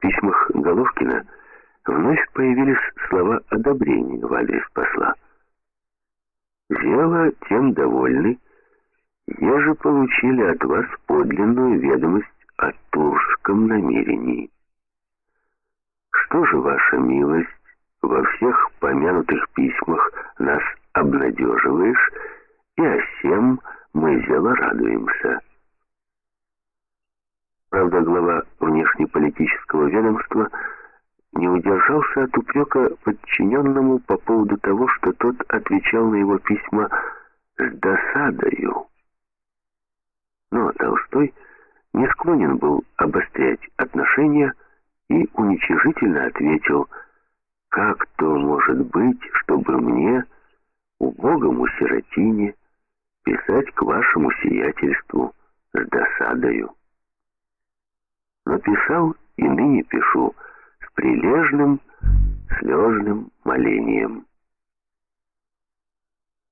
Письмах Головкина вновь появились слова одобрения в адрес посла. «Дело тем довольны, еже получили от вас подлинную ведомость о турском намерении. Что же, ваша милость, во всех помянутых письмах нас обнадеживаешь, и о всем мы дело радуемся». Правда, глава внешнеполитического ведомства не удержался от упрека подчиненному по поводу того, что тот отвечал на его письма с досадою. Но Толстой не склонен был обострять отношения и уничижительно ответил, «Как то может быть, чтобы мне, убогому сиротине, писать к вашему сиятельству с досадою?» Написал и ныне пишу с прилежным слезным молением.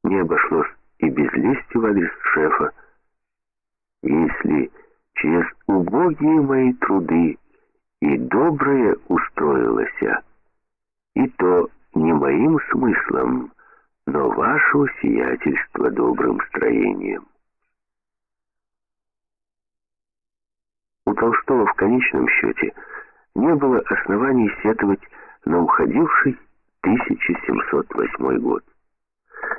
Не обошлось и без лести в адрес шефа. Если через убогие мои труды и доброе устроилося, и то не моим смыслом, но вашего сиятельства добрым строением. Толстого в конечном счете не было оснований сетовать на уходивший 1708 год.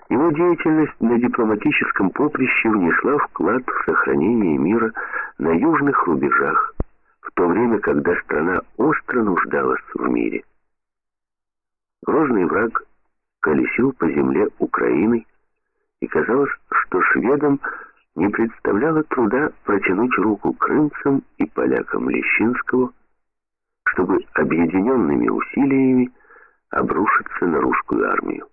Его деятельность на дипломатическом поприще внесла вклад в сохранение мира на южных рубежах, в то время, когда страна остро нуждалась в мире. Грозный враг колесил по земле Украины, и казалось, что шведам не представляло труда протянуть руку крымцам и полякам Лещинского, чтобы объединенными усилиями обрушиться на русскую армию.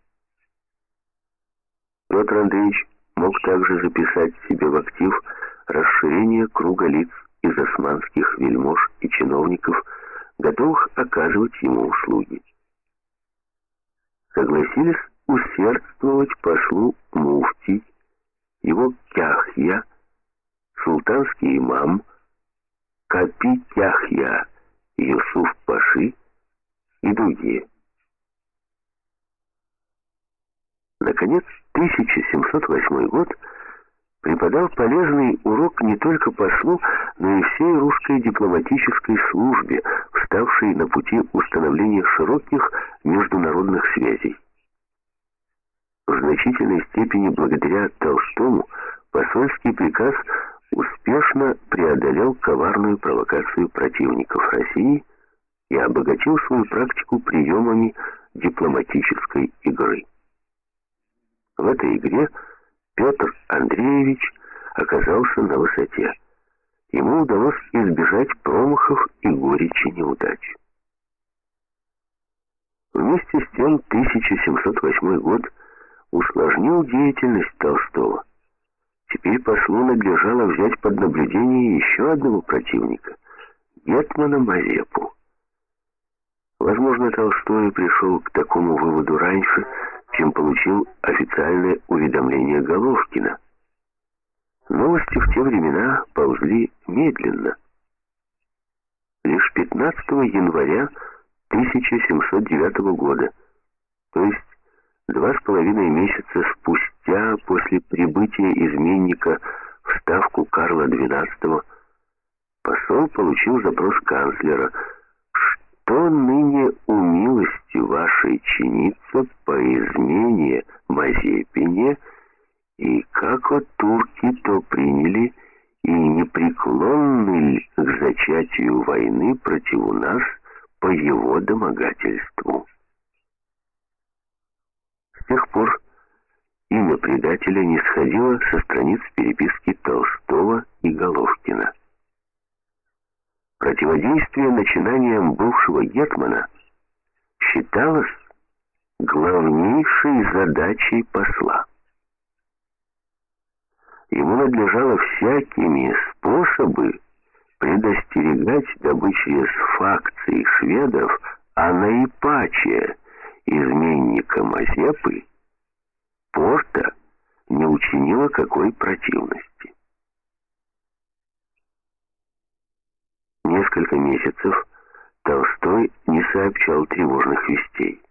Петр Андреевич мог также записать себе в актив расширение круга лиц из османских вельмож и чиновников, готовых оказывать ему услуги. Согласились усердствовать послу Муфтий, его Кяхья, султанский имам, Капи Кяхья, Юсуф Паши и другие. Наконец, 1708 год преподал полезный урок не только послу, но и всей русской дипломатической службе, вставшей на пути установления широких международных связей. В значительной степени благодаря Толстому посольский приказ успешно преодолел коварную провокацию противников России и обогатил свою практику приемами дипломатической игры. В этой игре Петр Андреевич оказался на высоте. Ему удалось избежать промахов и горечи неудач. Вместе с тем 1708 год усложнил деятельность Толстого. Теперь послу надлежало взять под наблюдение еще одного противника — Гетмана Мазепу. Возможно, Толстой пришел к такому выводу раньше, чем получил официальное уведомление Головкина. Новости в те времена ползли медленно. Лишь 15 января 1709 года, то есть Два с половиной месяца спустя после прибытия изменника в ставку Карла XII посол получил запрос канцлера. «Что ныне у милости вашей чинится по измене Мазепине, и как от турки то приняли, и непреклонны к зачатию войны против нас по его домогательству?» С тех пор имя предателя не сходило со страниц переписки Толстого и Головкина. Противодействие начинаниям бывшего Гетмана считалось главнейшей задачей посла. Ему надлежало всякими способы предостерегать, дабы через факции шведов, а наипаче изменника Мазепы, Порта не учинила какой противности. Несколько месяцев стороной не сообщал тревожных вестей.